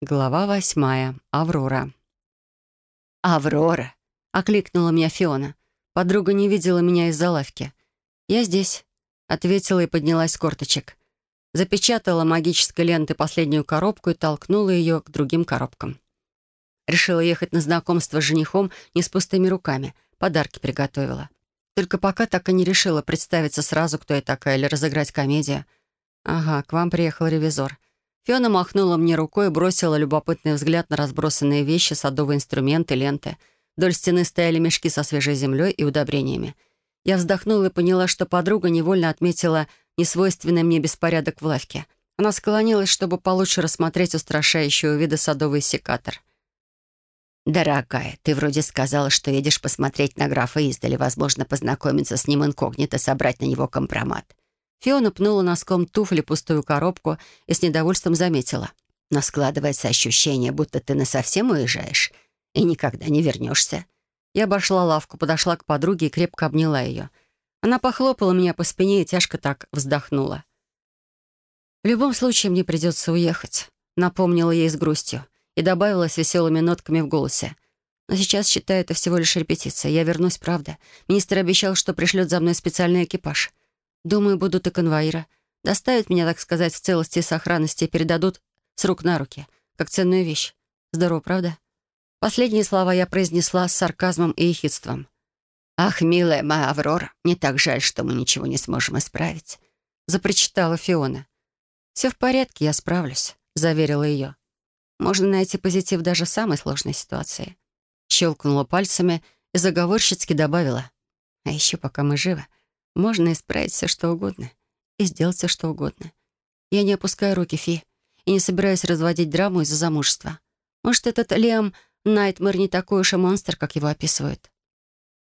Глава восьмая. Аврора. «Аврора!» — окликнула меня Фиона. Подруга не видела меня из-за лавки. «Я здесь», — ответила и поднялась с корточек. Запечатала магической лентой последнюю коробку и толкнула ее к другим коробкам. Решила ехать на знакомство с женихом не с пустыми руками. Подарки приготовила. Только пока так и не решила представиться сразу, кто я такая, или разыграть комедию. Ага, к вам приехал ревизор. Фиона махнула мне рукой и бросила любопытный взгляд на разбросанные вещи, садовые инструменты, ленты. Вдоль стены стояли мешки со свежей землей и удобрениями. Я вздохнула и поняла, что подруга невольно отметила несвойственный мне беспорядок в лавке. Она склонилась, чтобы получше рассмотреть устрашающего вида садовый секатор. «Дорогая, ты вроде сказала, что едешь посмотреть на графа издали, возможно, познакомиться с ним инкогнито, собрать на него компромат. Фиона пнула носком туфли пустую коробку и с недовольством заметила. «Но складывается ощущение, будто ты насовсем уезжаешь и никогда не вернешься». Я обошла лавку, подошла к подруге и крепко обняла ее. Она похлопала меня по спине и тяжко так вздохнула. «В любом случае мне придется уехать», — напомнила ей с грустью и добавила с веселыми нотками в голосе. «Но сейчас, считаю, это всего лишь репетиция. Я вернусь, правда. Министр обещал, что пришлет за мной специальный экипаж. Думаю, будут и конвоира. Доставят меня, так сказать, в целости и сохранности и передадут с рук на руки, как ценную вещь. Здорово, правда? Последние слова я произнесла с сарказмом и ехидством. «Ах, милая моя Аврора, не так жаль, что мы ничего не сможем исправить», — запричитала Фиона. «Все в порядке, я справлюсь», — заверила ее. «Можно найти позитив даже в самой сложной ситуации». Щелкнула пальцами и заговорщицки добавила. «А еще пока мы живы, можно исправить все, что угодно. И сделать все, что угодно. Я не опускаю руки, Фи, и не собираюсь разводить драму из-за замужества. Может, этот Лиам Найтмэр не такой уж и монстр, как его описывают.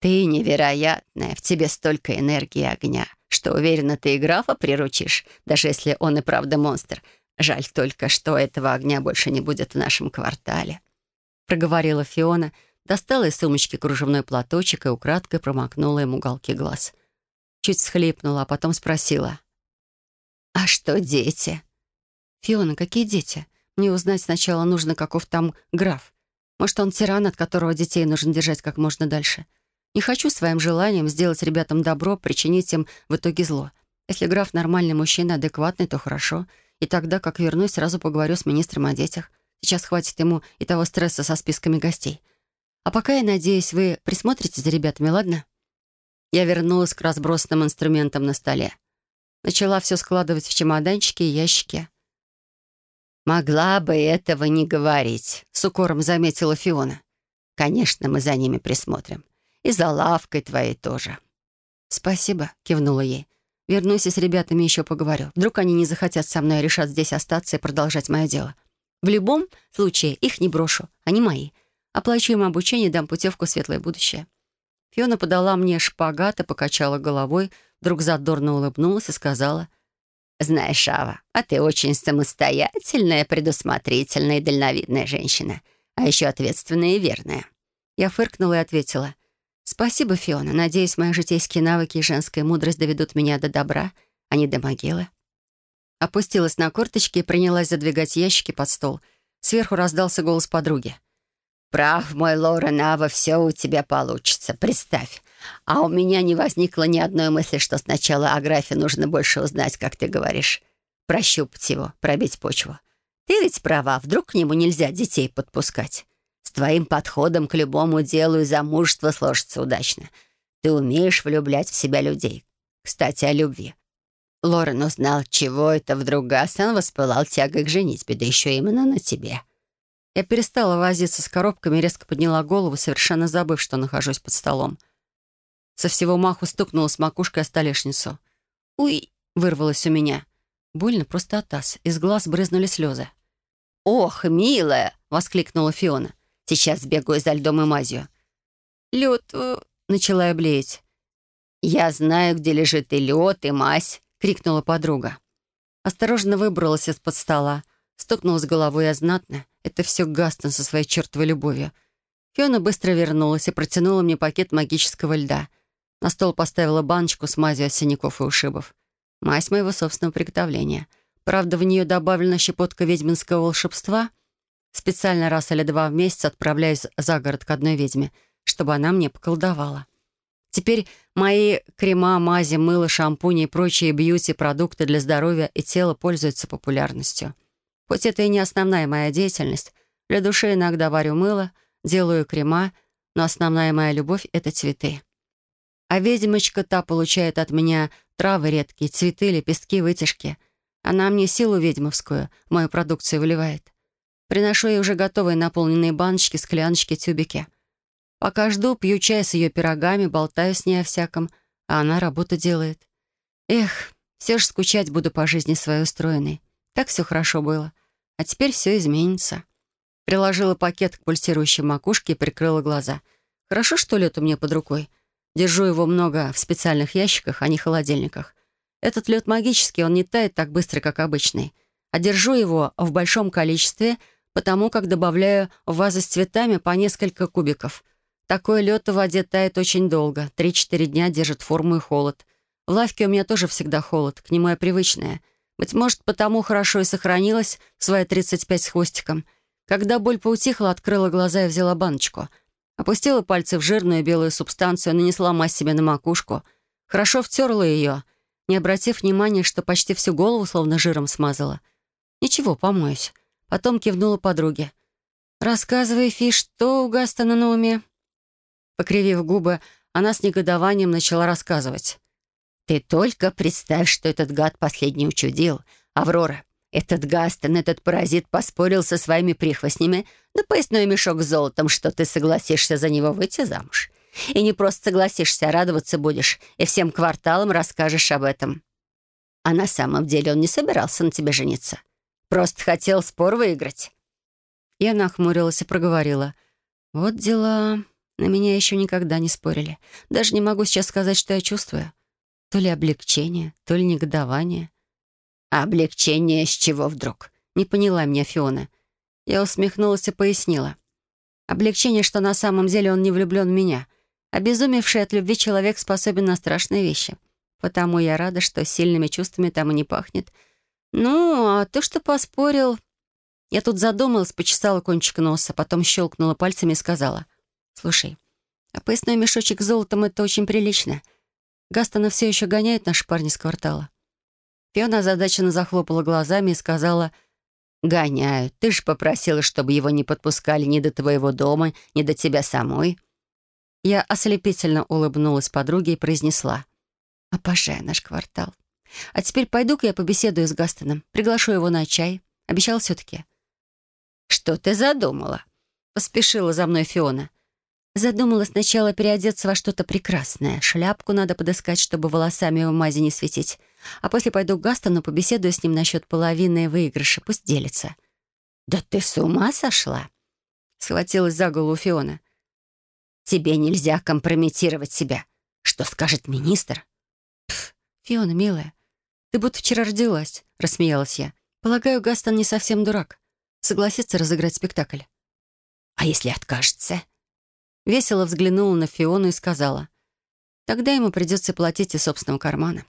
«Ты невероятная, в тебе столько энергии огня, что, уверена, ты и графа приручишь, даже если он и правда монстр. Жаль только, что этого огня больше не будет в нашем квартале», — проговорила Фиона, достала из сумочки кружевной платочек и украдкой промокнула ему уголки глаз — Чуть схлипнула, а потом спросила. «А что дети?» «Фиона, какие дети? Мне узнать сначала нужно, каков там граф. Может, он тиран, от которого детей нужно держать как можно дальше. Не хочу своим желанием сделать ребятам добро, причинить им в итоге зло. Если граф нормальный мужчина, адекватный, то хорошо. И тогда, как вернусь, сразу поговорю с министром о детях. Сейчас хватит ему и того стресса со списками гостей. А пока, я надеюсь, вы присмотрите за ребятами, ладно?» Я вернулась к разбросанным инструментам на столе. Начала все складывать в чемоданчики и ящики. «Могла бы этого не говорить», — с укором заметила Фиона. «Конечно, мы за ними присмотрим. И за лавкой твоей тоже». «Спасибо», — кивнула ей. «Вернусь и с ребятами еще поговорю. Вдруг они не захотят со мной, а решат здесь остаться и продолжать мое дело. В любом случае, их не брошу. Они мои. Оплачу им обучение, дам путевку в светлое будущее». Фиона подала мне шпагат и покачала головой, вдруг задорно улыбнулась и сказала, «Знаешь, Ава, а ты очень самостоятельная, предусмотрительная и дальновидная женщина, а еще ответственная и верная». Я фыркнула и ответила, «Спасибо, Фиона. Надеюсь, мои житейские навыки и женская мудрость доведут меня до добра, а не до могилы». Опустилась на корточки и принялась задвигать ящики под стол. Сверху раздался голос подруги. «Прав мой, Лорен, Ава, все у тебя получится, представь. А у меня не возникло ни одной мысли, что сначала о графе нужно больше узнать, как ты говоришь. Прощупать его, пробить почву. Ты ведь права, вдруг к нему нельзя детей подпускать. С твоим подходом к любому делу и замужество сложится удачно. Ты умеешь влюблять в себя людей. Кстати, о любви. Лорен узнал, чего это вдруг Гасан воспылал тягой к женитьбе, да еще именно на тебе». Я перестала возиться с коробками резко подняла голову, совершенно забыв, что нахожусь под столом. Со всего маху стукнула с макушкой о столешницу. «Уй!» — вырвалось у меня. Больно просто от таз. Из глаз брызнули слезы. «Ох, милая!» — воскликнула Фиона. «Сейчас сбегаю за льдом и мазью». «Лед...» э, — начала я блеять. «Я знаю, где лежит и лед, и мазь!» — крикнула подруга. Осторожно выбралась из-под стола, стукнулась головой о знатно это все Гастон со своей чертовой любовью. Фиона быстро вернулась и протянула мне пакет магического льда. На стол поставила баночку с мазью от синяков и ушибов. Мазь моего собственного приготовления. Правда, в нее добавлена щепотка ведьминского волшебства, Специально раз или два в месяц отправляюсь за город к одной ведьме, чтобы она мне поколдовала. Теперь мои крема, мази, мыло, шампуни и прочие бьюти-продукты для здоровья и тела пользуются популярностью. Хоть это и не основная моя деятельность, для души иногда варю мыло, делаю крема, но основная моя любовь — это цветы. А ведьмочка та получает от меня травы редкие, цветы, лепестки, вытяжки. Она мне силу ведьмовскую мою продукцию выливает. Приношу ей уже готовые наполненные баночки, скляночки, тюбики — Пока жду, пью чай с ее пирогами, болтаю с ней о всяком, а она работу делает. Эх, все же скучать буду по жизни своей устроенной. Так все хорошо было. А теперь все изменится. Приложила пакет к пульсирующей макушке и прикрыла глаза. Хорошо, что лед у меня под рукой. Держу его много в специальных ящиках, а не холодильниках. Этот лед магический, он не тает так быстро, как обычный. А держу его в большом количестве, потому как добавляю в вазы с цветами по несколько кубиков — такой лед в воде тает очень долго. Три-четыре дня держит форму и холод. В лавке у меня тоже всегда холод, к нему я привычная. Быть может, потому хорошо и сохранилась свои 35 с хвостиком. Когда боль поутихла, открыла глаза и взяла баночку. Опустила пальцы в жирную белую субстанцию, нанесла мазь себе на макушку. Хорошо втерла ее, не обратив внимания, что почти всю голову словно жиром смазала. «Ничего, помоюсь». Потом кивнула подруге. «Рассказывай, Фиш, что у Гастона на уме?» Покривив губы, она с негодованием начала рассказывать. «Ты только представь, что этот гад последний учудил. Аврора, этот Гастон, этот паразит поспорил со своими прихвостнями на поясной мешок с золотом, что ты согласишься за него выйти замуж. И не просто согласишься, а радоваться будешь, и всем кварталам расскажешь об этом. А на самом деле он не собирался на тебе жениться. Просто хотел спор выиграть». Я нахмурилась и проговорила. «Вот дела...» На меня еще никогда не спорили. Даже не могу сейчас сказать, что я чувствую. То ли облегчение, то ли негодование. А облегчение с чего вдруг? Не поняла меня Фиона. Я усмехнулась и пояснила. Облегчение, что на самом деле он не влюблен в меня. Обезумевший от любви человек способен на страшные вещи. Потому я рада, что сильными чувствами там и не пахнет. Ну, а то, что поспорил... Я тут задумалась, почесала кончик носа, потом щелкнула пальцами и сказала. «Слушай, а поясной мешочек золотом — это очень прилично. Гастона все еще гоняет наш парни с квартала». Фиона озадаченно захлопала глазами и сказала, «Гоняют. Ты же попросила, чтобы его не подпускали ни до твоего дома, ни до тебя самой». Я ослепительно улыбнулась подруге и произнесла, «Обожаю наш квартал. А теперь пойду-ка я побеседую с Гастоном, приглашу его на чай. Обещал все-таки». «Что ты задумала?» — поспешила за мной Фиона. Задумала сначала переодеться во что-то прекрасное. Шляпку надо подыскать, чтобы волосами в мази не светить. А после пойду к Гастону, побеседую с ним насчет половины выигрыша. Пусть делится. «Да ты с ума сошла?» Схватилась за голову Фиона. «Тебе нельзя компрометировать себя. Что скажет министр?» Пф, Фиона, милая, ты будто вчера родилась», — рассмеялась я. «Полагаю, Гастон не совсем дурак. Согласится разыграть спектакль». «А если откажется?» Весело взглянула на Фиону и сказала, «Тогда ему придется платить из собственного кармана».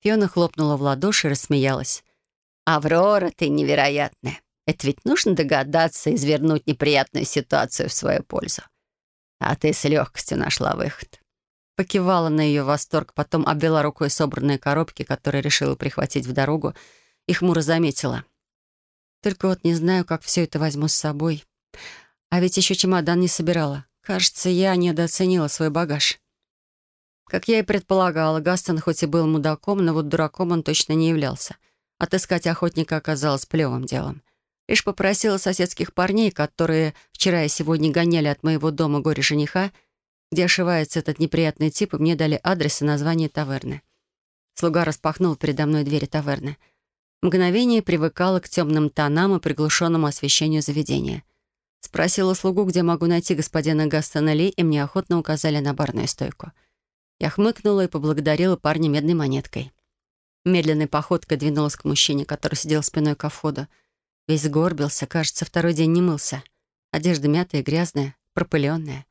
Фиона хлопнула в ладоши и рассмеялась. «Аврора, ты невероятная. Это ведь нужно догадаться и извернуть неприятную ситуацию в свою пользу. А ты с легкостью нашла выход». Покивала на ее восторг, потом обвела рукой собранные коробки, которые решила прихватить в дорогу, и хмуро заметила. «Только вот не знаю, как все это возьму с собой. А ведь еще чемодан не собирала. Кажется, я недооценила свой багаж. Как я и предполагала, Гастон хоть и был мудаком, но вот дураком он точно не являлся. Отыскать охотника оказалось плевым делом. Лишь попросила соседских парней, которые вчера и сегодня гоняли от моего дома горе-жениха, где ошивается этот неприятный тип, и мне дали адрес и название таверны. Слуга распахнул передо мной двери таверны. Мгновение привыкала к темным тонам и приглушенному освещению заведения — Спросила слугу, где могу найти господина Гастона Ли, и мне охотно указали на барную стойку. Я хмыкнула и поблагодарила парня медной монеткой. Медленной походкой двинулась к мужчине, который сидел спиной ко входу. Весь сгорбился, кажется, второй день не мылся. Одежда мятая грязная, пропыленная.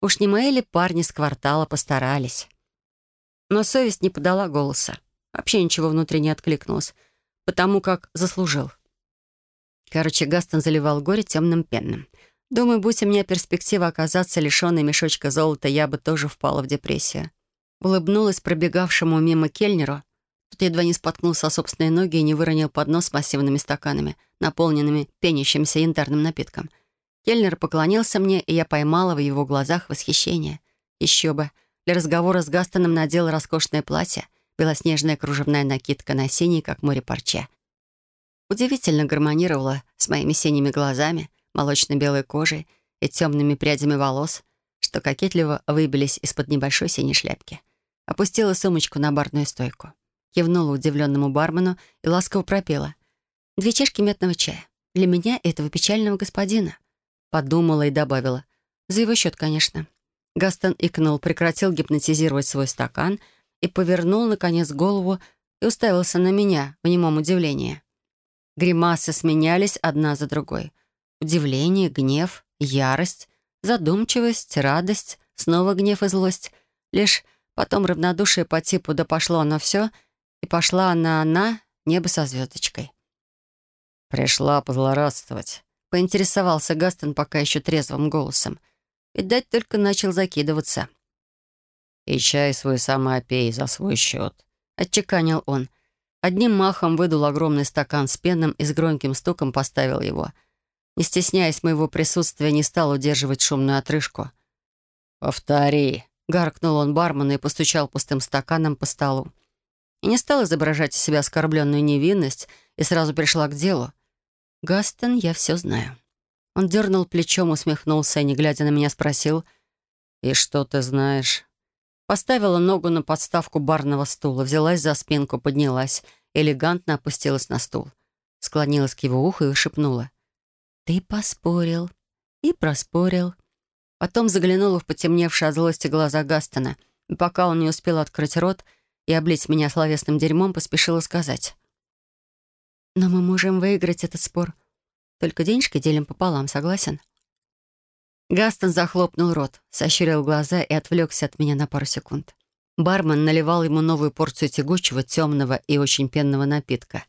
Уж не мои ли парни с квартала постарались? Но совесть не подала голоса. Вообще ничего внутри не откликнулось, потому как заслужил. Короче, Гастон заливал горе темным пенным. Думаю, будь у меня перспектива оказаться лишенной мешочка золота, я бы тоже впала в депрессию. Улыбнулась пробегавшему мимо кельнеру. Тут едва не споткнулся о собственные ноги и не выронил поднос с массивными стаканами, наполненными пенящимся янтарным напитком. Кельнер поклонился мне, и я поймала в его глазах восхищение. Еще бы. Для разговора с Гастоном надела роскошное платье, белоснежная кружевная накидка на синий, как море парча. Удивительно гармонировала с моими синими глазами, молочно-белой кожей и темными прядями волос, что кокетливо выбились из-под небольшой синей шляпки. Опустила сумочку на барную стойку. Кивнула удивленному бармену и ласково пропела. «Две чашки мятного чая. Для меня этого печального господина». Подумала и добавила. «За его счет, конечно». Гастон икнул, прекратил гипнотизировать свой стакан и повернул, наконец, голову и уставился на меня в немом удивлении. Гримасы сменялись одна за другой. Удивление, гнев, ярость, задумчивость, радость, снова гнев и злость. Лишь потом равнодушие по типу «да пошло оно все», и пошла она «на» небо со звездочкой. «Пришла позлорадствовать», — поинтересовался Гастон пока еще трезвым голосом — Видать, только начал закидываться. «И чай свой сама пей за свой счет», — отчеканил он. Одним махом выдул огромный стакан с пеном и с громким стуком поставил его. Не стесняясь моего присутствия, не стал удерживать шумную отрыжку. «Повтори», — гаркнул он бармена и постучал пустым стаканом по столу. И не стал изображать из себя оскорбленную невинность и сразу пришла к делу. «Гастон, я все знаю». Он дернул плечом, усмехнулся и, не глядя на меня, спросил, «И что ты знаешь?» Поставила ногу на подставку барного стула, взялась за спинку, поднялась, элегантно опустилась на стул. Склонилась к его уху и шепнула. «Ты поспорил. И проспорил». Потом заглянула в потемневшие от злости глаза Гастона, и пока он не успел открыть рот и облить меня словесным дерьмом, поспешила сказать. «Но мы можем выиграть этот спор. Только денежки делим пополам, согласен?» Гастон захлопнул рот, сощурил глаза и отвлекся от меня на пару секунд. Бармен наливал ему новую порцию тягучего, темного и очень пенного напитка.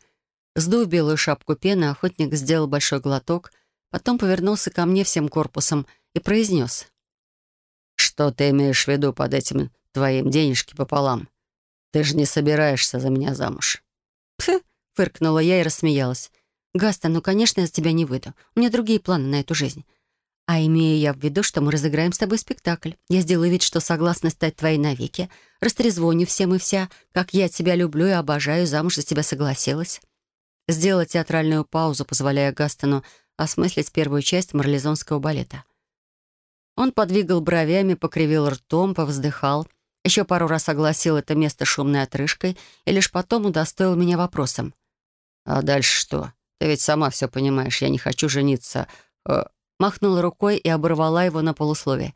Сдув белую шапку пены, охотник сделал большой глоток, потом повернулся ко мне всем корпусом и произнес. «Что ты имеешь в виду под этим твоим денежки пополам? Ты же не собираешься за меня замуж?» «Пф!» — фыркнула я и рассмеялась. «Гаста, ну, конечно, я за тебя не выйду. У меня другие планы на эту жизнь. А имею я в виду, что мы разыграем с тобой спектакль. Я сделаю вид, что согласна стать твоей навеки, растрезвоню всем и вся, как я тебя люблю и обожаю, замуж за тебя согласилась». Сделала театральную паузу, позволяя Гастону осмыслить первую часть марлезонского балета. Он подвигал бровями, покривил ртом, повздыхал, еще пару раз огласил это место шумной отрыжкой и лишь потом удостоил меня вопросом. «А дальше что?» Ты ведь сама все понимаешь, я не хочу жениться». Э, махнула рукой и оборвала его на полусловие.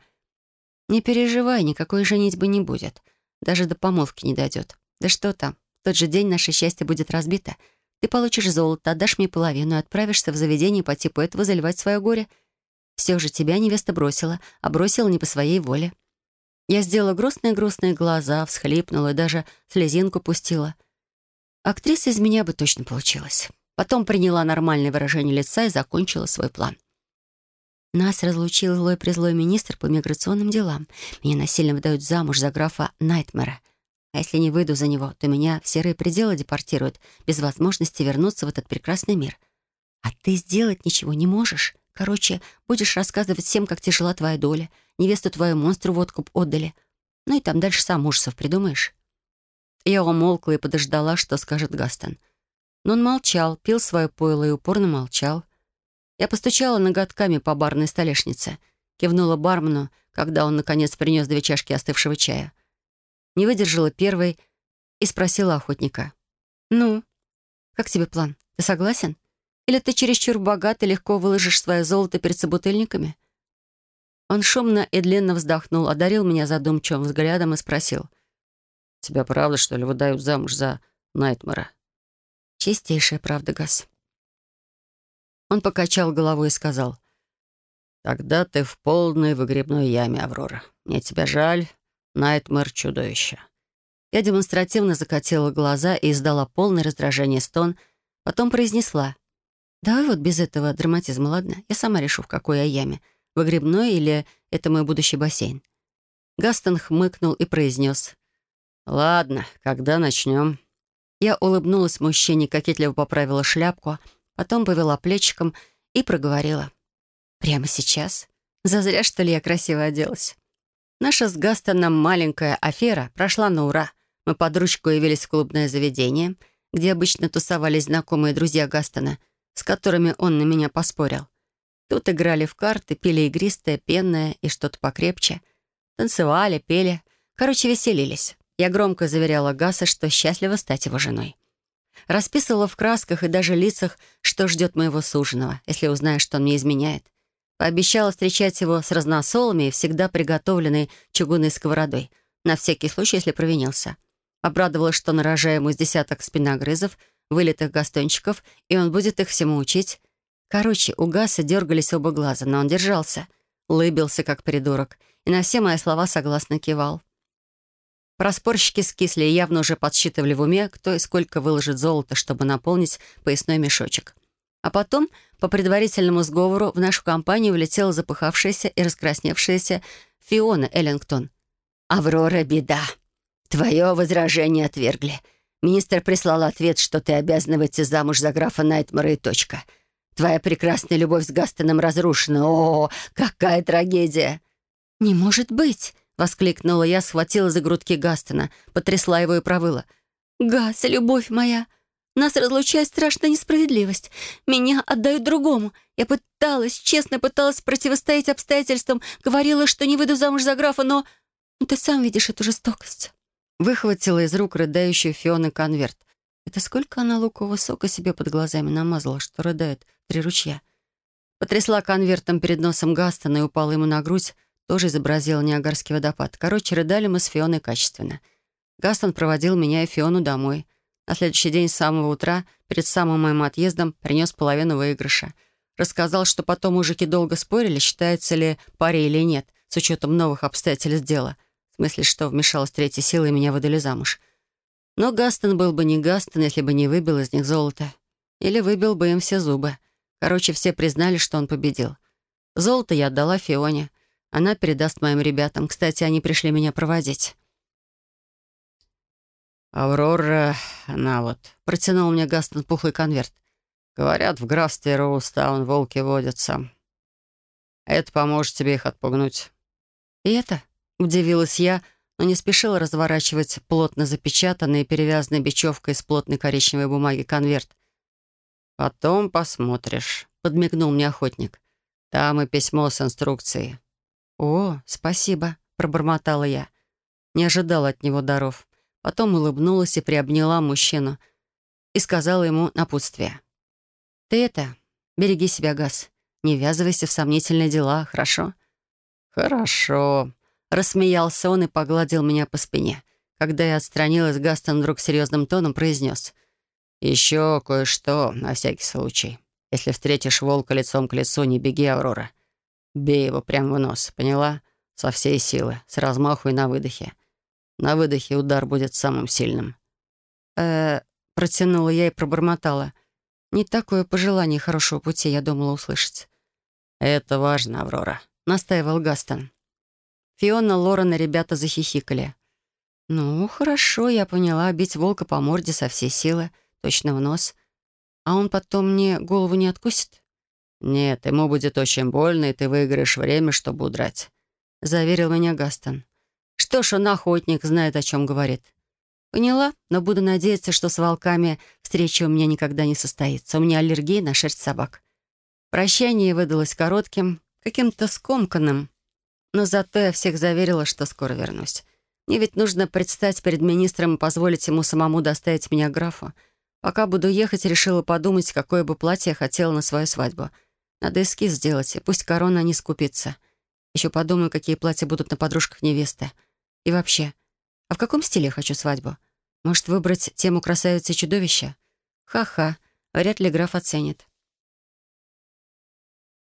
«Не переживай, никакой женитьбы не будет. Даже до помолвки не дойдет. Да что там, в тот же день наше счастье будет разбито. Ты получишь золото, отдашь мне половину и отправишься в заведение по типу этого заливать свое горе. Все же тебя невеста бросила, а бросила не по своей воле». Я сделала грустные-грустные глаза, всхлипнула и даже слезинку пустила. Актриса из меня бы точно получилась. Потом приняла нормальное выражение лица и закончила свой план. Нас разлучил злой-призлой министр по миграционным делам. Меня насильно выдают замуж за графа Найтмера. А если не выйду за него, то меня в серые пределы депортируют, без возможности вернуться в этот прекрасный мир. А ты сделать ничего не можешь. Короче, будешь рассказывать всем, как тяжела твоя доля. Невесту твою монстру в откуп отдали. Ну и там дальше сам ужасов придумаешь. Я умолкла и подождала, что скажет Гастон. Но он молчал, пил свое пойло и упорно молчал. Я постучала ноготками по барной столешнице, кивнула бармену, когда он, наконец, принес две чашки остывшего чая. Не выдержала первой и спросила охотника. «Ну, как тебе план? Ты согласен? Или ты чересчур богат и легко выложишь свое золото перед собутыльниками?» Он шумно и длинно вздохнул, одарил меня задумчивым взглядом и спросил. «Тебя правда, что ли, выдают замуж за Найтмара?» Чистейшая правда, Газ. Он покачал головой и сказал. «Тогда ты в полной выгребной яме, Аврора. Мне тебя жаль. Найтмэр — чудовище». Я демонстративно закатила глаза и издала полное раздражение стон, потом произнесла. Давай вот без этого драматизма, ладно? Я сама решу, в какой я яме. Выгребной или это мой будущий бассейн?» Гастон хмыкнул и произнес. «Ладно, когда начнем?» Я улыбнулась мужчине, кокетливо поправила шляпку, потом повела плечиком и проговорила. «Прямо сейчас? Зазря, что ли, я красиво оделась?» Наша с Гастоном маленькая афера прошла на ура. Мы под ручку явились в клубное заведение, где обычно тусовались знакомые друзья Гастона, с которыми он на меня поспорил. Тут играли в карты, пили игристое, пенное и что-то покрепче. Танцевали, пели. Короче, веселились. Я громко заверяла Гаса, что счастлива стать его женой. Расписывала в красках и даже лицах, что ждет моего суженого, если узнаю, что он мне изменяет. Пообещала встречать его с разносолами и всегда приготовленной чугунной сковородой, на всякий случай, если провинился. Обрадовалась, что нарожаю с десяток спиногрызов, вылитых гастончиков, и он будет их всему учить. Короче, у Гаса дергались оба глаза, но он держался, улыбился, как придурок, и на все мои слова согласно кивал. Проспорщики скисли и явно уже подсчитывали в уме, кто и сколько выложит золота, чтобы наполнить поясной мешочек. А потом, по предварительному сговору, в нашу компанию влетела запыхавшаяся и раскрасневшаяся Фиона Эллингтон. «Аврора, беда. Твое возражение отвергли. Министр прислал ответ, что ты обязана выйти замуж за графа Найтмара и точка. Твоя прекрасная любовь с Гастоном разрушена. О, какая трагедия!» «Не может быть!» Воскликнула я, схватила за грудки Гастона, потрясла его и провыла. «Гас, любовь моя! Нас разлучает страшная несправедливость. Меня отдают другому. Я пыталась, честно пыталась противостоять обстоятельствам, говорила, что не выйду замуж за графа, но... Ты сам видишь эту жестокость». Выхватила из рук рыдающую Фионы конверт. Это сколько она лукового сока себе под глазами намазала, что рыдает три ручья. Потрясла конвертом перед носом Гастона и упала ему на грудь, тоже изобразила Ниагарский водопад. Короче, рыдали мы с Фионой качественно. Гастон проводил меня и Фиону домой. На следующий день с самого утра, перед самым моим отъездом, принес половину выигрыша. Рассказал, что потом мужики долго спорили, считается ли паре или нет, с учетом новых обстоятельств дела. В смысле, что вмешалась третья сила и меня выдали замуж. Но Гастон был бы не Гастон, если бы не выбил из них золото. Или выбил бы им все зубы. Короче, все признали, что он победил. Золото я отдала Фионе. Она передаст моим ребятам. Кстати, они пришли меня проводить. «Аврора, она вот...» — протянул мне Гастон пухлый конверт. «Говорят, в графстве Роустаун волки водятся. Это поможет тебе их отпугнуть». «И это?» — удивилась я, но не спешила разворачивать плотно запечатанный и перевязанный бечевкой из плотной коричневой бумаги конверт. «Потом посмотришь», — подмигнул мне охотник. «Там и письмо с инструкцией. «О, спасибо», — пробормотала я. Не ожидала от него даров. Потом улыбнулась и приобняла мужчину и сказала ему напутствие. «Ты это, береги себя, Газ. Не ввязывайся в сомнительные дела, хорошо?» «Хорошо», — рассмеялся он и погладил меня по спине. Когда я отстранилась, Гастон вдруг серьезным тоном произнес. «Еще кое-что, на всякий случай. Если встретишь волка лицом к лицу, не беги, Аврора. Бей его прямо в нос, поняла? Со всей силы, с размаху и на выдохе. На выдохе удар будет самым сильным. э протянула я и пробормотала. Не такое пожелание хорошего пути я думала услышать. «Это важно, Аврора», — настаивал Гастон. Фиона, Лорен и ребята захихикали. «Ну, хорошо, я поняла. Бить волка по морде со всей силы, точно в нос. А он потом мне голову не откусит?» «Нет, ему будет очень больно, и ты выиграешь время, чтобы удрать», — заверил меня Гастон. «Что ж, он охотник, знает, о чем говорит». «Поняла, но буду надеяться, что с волками встреча у меня никогда не состоится. У меня аллергия на шерсть собак». Прощание выдалось коротким, каким-то скомканным. Но зато я всех заверила, что скоро вернусь. Мне ведь нужно предстать перед министром и позволить ему самому доставить меня графу. Пока буду ехать, решила подумать, какое бы платье я хотела на свою свадьбу — надо эскиз сделать, пусть корона не скупится. Еще подумаю, какие платья будут на подружках невесты. И вообще, а в каком стиле я хочу свадьбу? Может, выбрать тему красавицы чудовища? Ха-ха, вряд ли граф оценит.